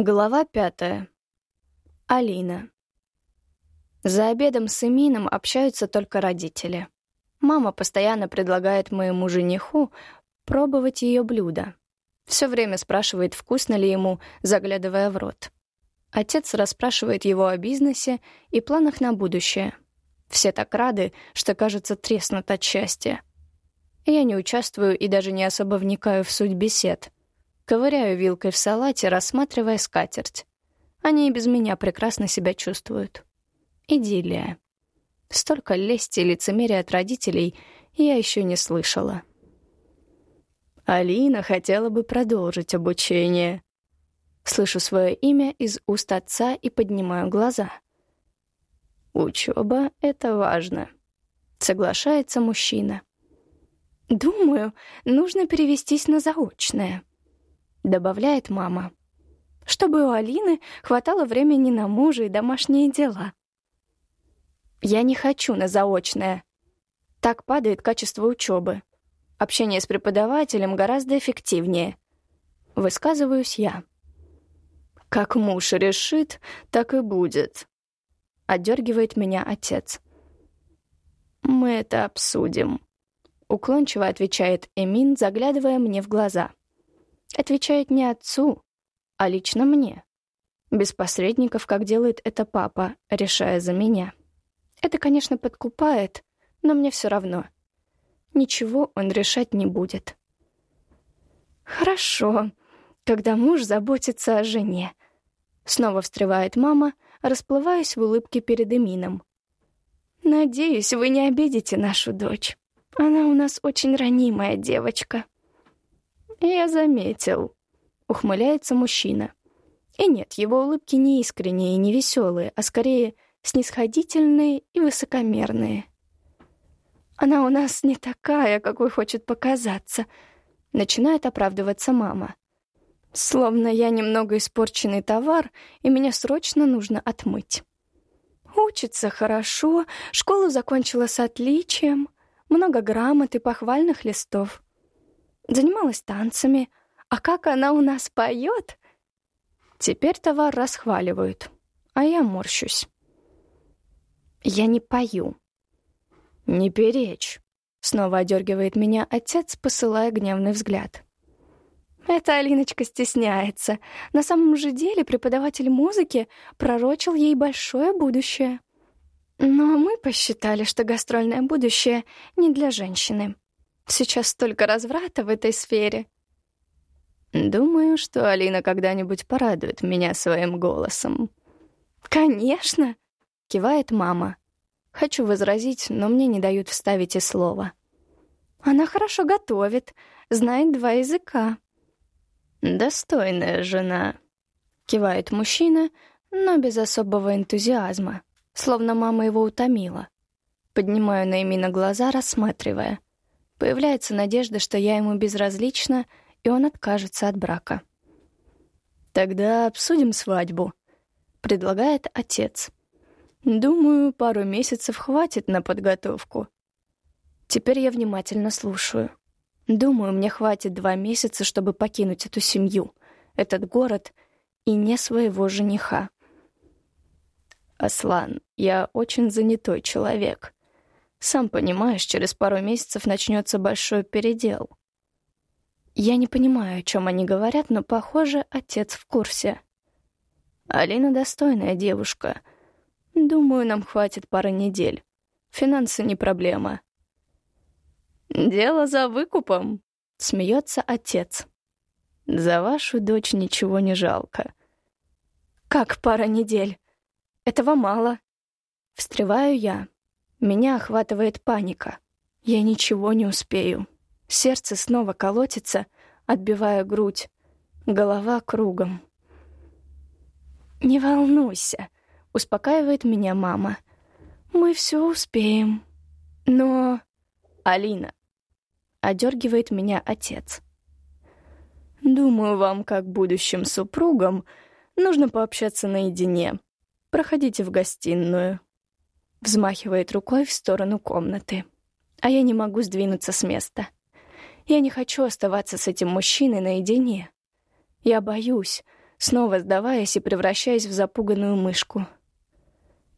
Глава пятая. Алина. За обедом с Эмином общаются только родители. Мама постоянно предлагает моему жениху пробовать ее блюдо. Все время спрашивает, вкусно ли ему, заглядывая в рот. Отец расспрашивает его о бизнесе и планах на будущее. Все так рады, что, кажется, треснут от счастья. Я не участвую и даже не особо вникаю в суть бесед — Ковыряю вилкой в салате, рассматривая скатерть. Они и без меня прекрасно себя чувствуют. Идиллия. Столько лести и лицемерия от родителей я еще не слышала. Алина хотела бы продолжить обучение. Слышу свое имя из уст отца и поднимаю глаза. Учеба — это важно. Соглашается мужчина. Думаю, нужно перевестись на заочное добавляет мама. Чтобы у Алины хватало времени на мужа и домашние дела. Я не хочу на заочное. Так падает качество учебы. Общение с преподавателем гораздо эффективнее. Высказываюсь я. Как муж решит, так и будет. Отдергивает меня отец. Мы это обсудим. Уклончиво отвечает Эмин, заглядывая мне в глаза отвечает не отцу, а лично мне. Без посредников, как делает это папа, решая за меня. Это, конечно, подкупает, но мне все равно. Ничего он решать не будет. «Хорошо, когда муж заботится о жене». Снова встревает мама, расплываясь в улыбке перед Эмином. «Надеюсь, вы не обидите нашу дочь. Она у нас очень ранимая девочка». «Я заметил», — ухмыляется мужчина. И нет, его улыбки не искренние и не веселые, а скорее снисходительные и высокомерные. «Она у нас не такая, какой хочет показаться», — начинает оправдываться мама. «Словно я немного испорченный товар, и меня срочно нужно отмыть». Учится хорошо, школу закончила с отличием, много грамот и похвальных листов занималась танцами. А как она у нас поет? Теперь товар расхваливают, а я морщусь. Я не пою. Не перечь. Снова одергивает меня отец, посылая гневный взгляд. Эта Алиночка стесняется. На самом же деле преподаватель музыки пророчил ей большое будущее. Но мы посчитали, что гастрольное будущее не для женщины. Сейчас столько разврата в этой сфере. Думаю, что Алина когда-нибудь порадует меня своим голосом. Конечно, кивает мама. Хочу возразить, но мне не дают вставить и слова. Она хорошо готовит, знает два языка. Достойная жена, кивает мужчина, но без особого энтузиазма, словно мама его утомила. Поднимаю на Эмина глаза, рассматривая — Появляется надежда, что я ему безразлична, и он откажется от брака. «Тогда обсудим свадьбу», — предлагает отец. «Думаю, пару месяцев хватит на подготовку». Теперь я внимательно слушаю. Думаю, мне хватит два месяца, чтобы покинуть эту семью, этот город и не своего жениха. «Аслан, я очень занятой человек», сам понимаешь, через пару месяцев начнется большой передел. Я не понимаю, о чем они говорят, но, похоже, отец в курсе. Алина достойная девушка. Думаю, нам хватит пары недель. Финансы не проблема. «Дело за выкупом», — смеется отец. «За вашу дочь ничего не жалко». «Как пара недель? Этого мало». Встреваю я. Меня охватывает паника. Я ничего не успею. Сердце снова колотится, отбивая грудь. Голова кругом. «Не волнуйся», — успокаивает меня мама. «Мы все успеем». «Но...» «Алина», — одергивает меня отец. «Думаю, вам, как будущим супругам, нужно пообщаться наедине. Проходите в гостиную». Взмахивает рукой в сторону комнаты. А я не могу сдвинуться с места. Я не хочу оставаться с этим мужчиной наедине. Я боюсь, снова сдаваясь и превращаясь в запуганную мышку.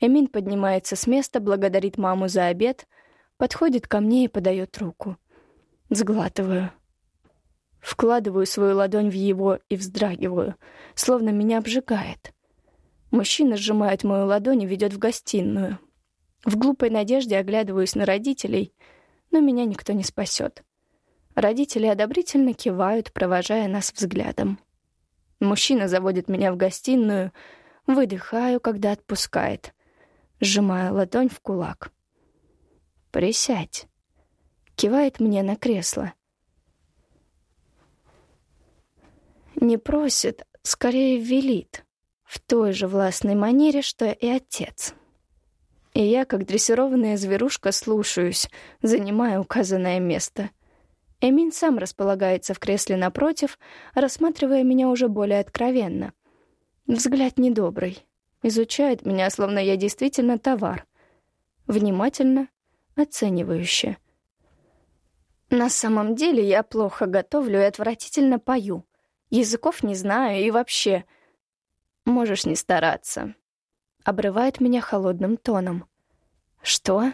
Эмин поднимается с места, благодарит маму за обед, подходит ко мне и подает руку. Сглатываю. Вкладываю свою ладонь в его и вздрагиваю, словно меня обжигает. Мужчина сжимает мою ладонь и ведет в гостиную. В глупой надежде оглядываюсь на родителей, но меня никто не спасет. Родители одобрительно кивают, провожая нас взглядом. Мужчина заводит меня в гостиную, выдыхаю, когда отпускает, сжимая ладонь в кулак. «Присядь», — кивает мне на кресло. Не просит, скорее велит, в той же властной манере, что и отец. И я, как дрессированная зверушка, слушаюсь, занимая указанное место. Эмин сам располагается в кресле напротив, рассматривая меня уже более откровенно. Взгляд недобрый. Изучает меня, словно я действительно товар. Внимательно, оценивающе. На самом деле я плохо готовлю и отвратительно пою. Языков не знаю и вообще... Можешь не стараться. Обрывает меня холодным тоном. Что?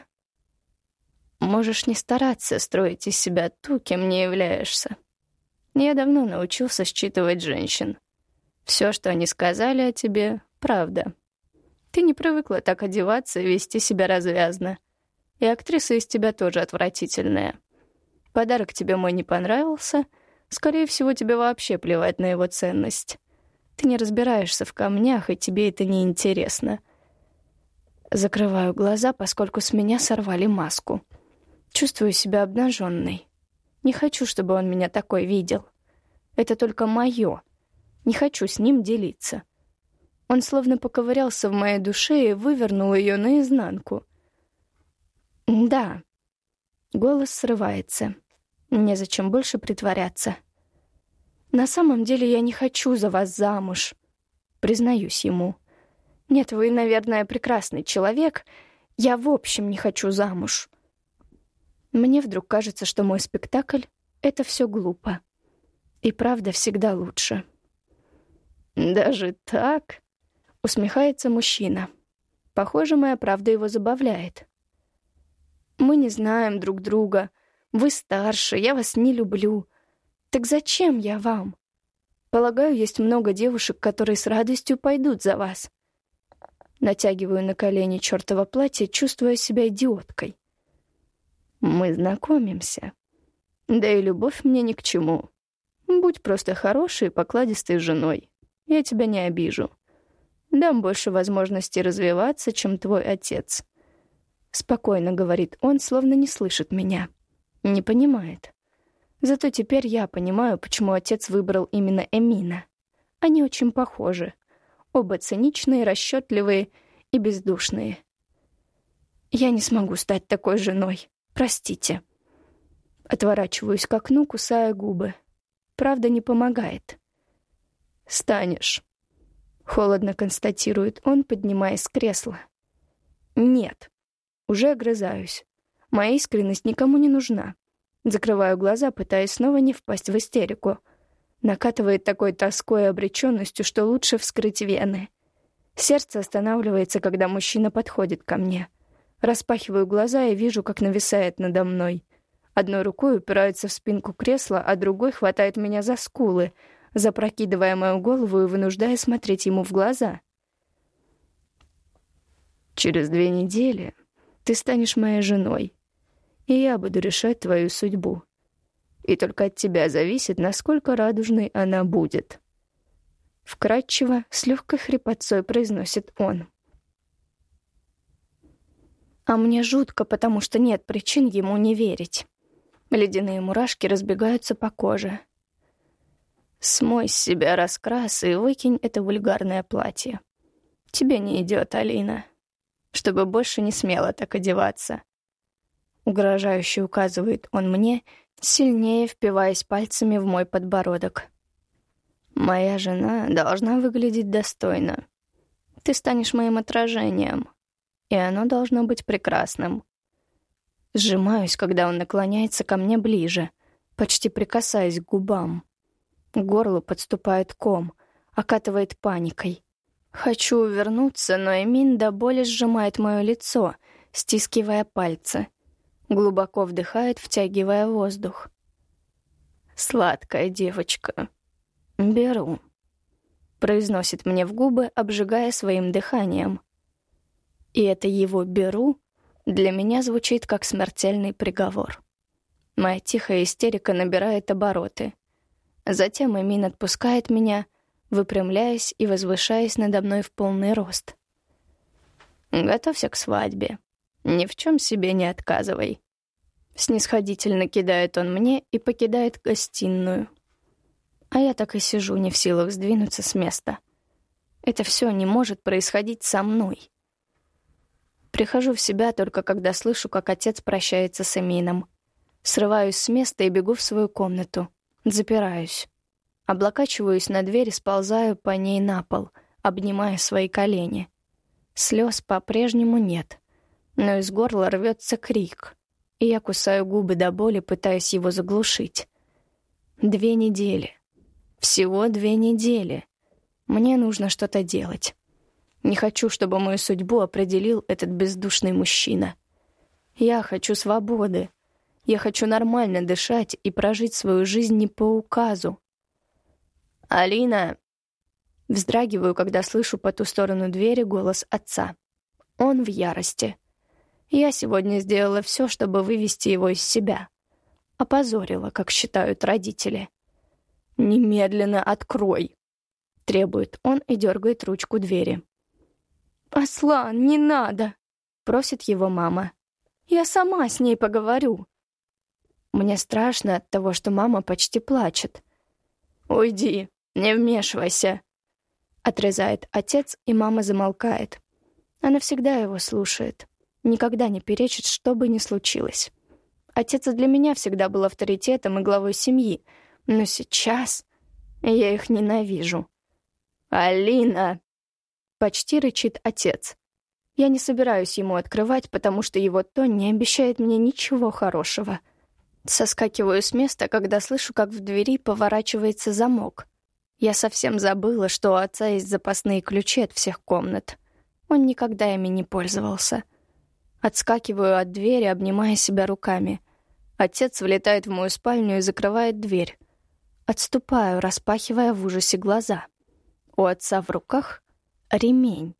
Можешь не стараться строить из себя ту, кем не являешься. Я давно научился считывать женщин. Все, что они сказали о тебе, — правда. Ты не привыкла так одеваться и вести себя развязно. И актриса из тебя тоже отвратительная. Подарок тебе мой не понравился. Скорее всего, тебе вообще плевать на его ценность. Ты не разбираешься в камнях, и тебе это не интересно. Закрываю глаза, поскольку с меня сорвали маску. Чувствую себя обнаженной. Не хочу, чтобы он меня такой видел. Это только мое. Не хочу с ним делиться. Он словно поковырялся в моей душе и вывернул ее наизнанку. «Да». Голос срывается. Незачем больше притворяться. «На самом деле я не хочу за вас замуж», — признаюсь ему. «Нет, вы, наверное, прекрасный человек. Я в общем не хочу замуж. Мне вдруг кажется, что мой спектакль — это все глупо. И правда всегда лучше. «Даже так?» — усмехается мужчина. Похоже, моя правда его забавляет. «Мы не знаем друг друга. Вы старше, я вас не люблю. Так зачем я вам? Полагаю, есть много девушек, которые с радостью пойдут за вас». Натягиваю на колени чертово платье, чувствуя себя идиоткой. Мы знакомимся. Да и любовь мне ни к чему. Будь просто хорошей, покладистой женой. Я тебя не обижу. Дам больше возможностей развиваться, чем твой отец. Спокойно говорит он, словно не слышит меня. Не понимает. Зато теперь я понимаю, почему отец выбрал именно Эмина. Они очень похожи. Оба циничные, расчетливые и бездушные. Я не смогу стать такой женой. Простите. Отворачиваюсь к окну, кусая губы. Правда не помогает. «Станешь», — холодно констатирует он, поднимаясь с кресла. «Нет». Уже огрызаюсь. Моя искренность никому не нужна. Закрываю глаза, пытаясь снова не впасть в истерику. Накатывает такой тоской и обреченностью, что лучше вскрыть вены. Сердце останавливается, когда мужчина подходит ко мне. Распахиваю глаза и вижу, как нависает надо мной. Одной рукой упирается в спинку кресла, а другой хватает меня за скулы, запрокидывая мою голову и вынуждая смотреть ему в глаза. «Через две недели ты станешь моей женой, и я буду решать твою судьбу. И только от тебя зависит, насколько радужной она будет». Вкратчиво, с легкой хрипотцой произносит он. А мне жутко, потому что нет причин ему не верить. Ледяные мурашки разбегаются по коже. Смой с себя раскрас и выкинь это вульгарное платье. Тебе не идет, Алина. Чтобы больше не смело так одеваться. Угрожающе указывает он мне, сильнее впиваясь пальцами в мой подбородок. Моя жена должна выглядеть достойно. Ты станешь моим отражением, и оно должно быть прекрасным. Сжимаюсь, когда он наклоняется ко мне ближе, почти прикасаясь к губам. К горлу подступает ком, окатывает паникой. Хочу увернуться, но Эмин до боли сжимает мое лицо, стискивая пальцы. Глубоко вдыхает, втягивая воздух. «Сладкая девочка. Беру», — произносит мне в губы, обжигая своим дыханием. И это его «беру» для меня звучит как смертельный приговор. Моя тихая истерика набирает обороты. Затем Эмин отпускает меня, выпрямляясь и возвышаясь надо мной в полный рост. «Готовься к свадьбе. Ни в чем себе не отказывай». Снисходительно кидает он мне и покидает гостиную. А я так и сижу, не в силах сдвинуться с места. Это все не может происходить со мной. Прихожу в себя только когда слышу, как отец прощается с Эмином. Срываюсь с места и бегу в свою комнату. Запираюсь. Облокачиваюсь на дверь и сползаю по ней на пол, обнимая свои колени. Слез по-прежнему нет, но из горла рвется крик, и я кусаю губы до боли, пытаясь его заглушить. Две недели. Всего две недели. Мне нужно что-то делать. Не хочу, чтобы мою судьбу определил этот бездушный мужчина. Я хочу свободы. Я хочу нормально дышать и прожить свою жизнь не по указу. «Алина!» Вздрагиваю, когда слышу по ту сторону двери голос отца. Он в ярости. Я сегодня сделала все, чтобы вывести его из себя. Опозорила, как считают родители. «Немедленно открой!» Требует он и дергает ручку двери. «Аслан, не надо!» — просит его мама. «Я сама с ней поговорю». Мне страшно от того, что мама почти плачет. «Уйди, не вмешивайся!» Отрезает отец, и мама замолкает. Она всегда его слушает, никогда не перечит, что бы ни случилось. Отец для меня всегда был авторитетом и главой семьи, но сейчас я их ненавижу. «Алина!» Почти рычит отец. Я не собираюсь ему открывать, потому что его тон не обещает мне ничего хорошего. Соскакиваю с места, когда слышу, как в двери поворачивается замок. Я совсем забыла, что у отца есть запасные ключи от всех комнат. Он никогда ими не пользовался. Отскакиваю от двери, обнимая себя руками. Отец влетает в мою спальню и закрывает дверь. Отступаю, распахивая в ужасе глаза. У отца в руках ремень.